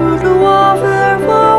Over, over.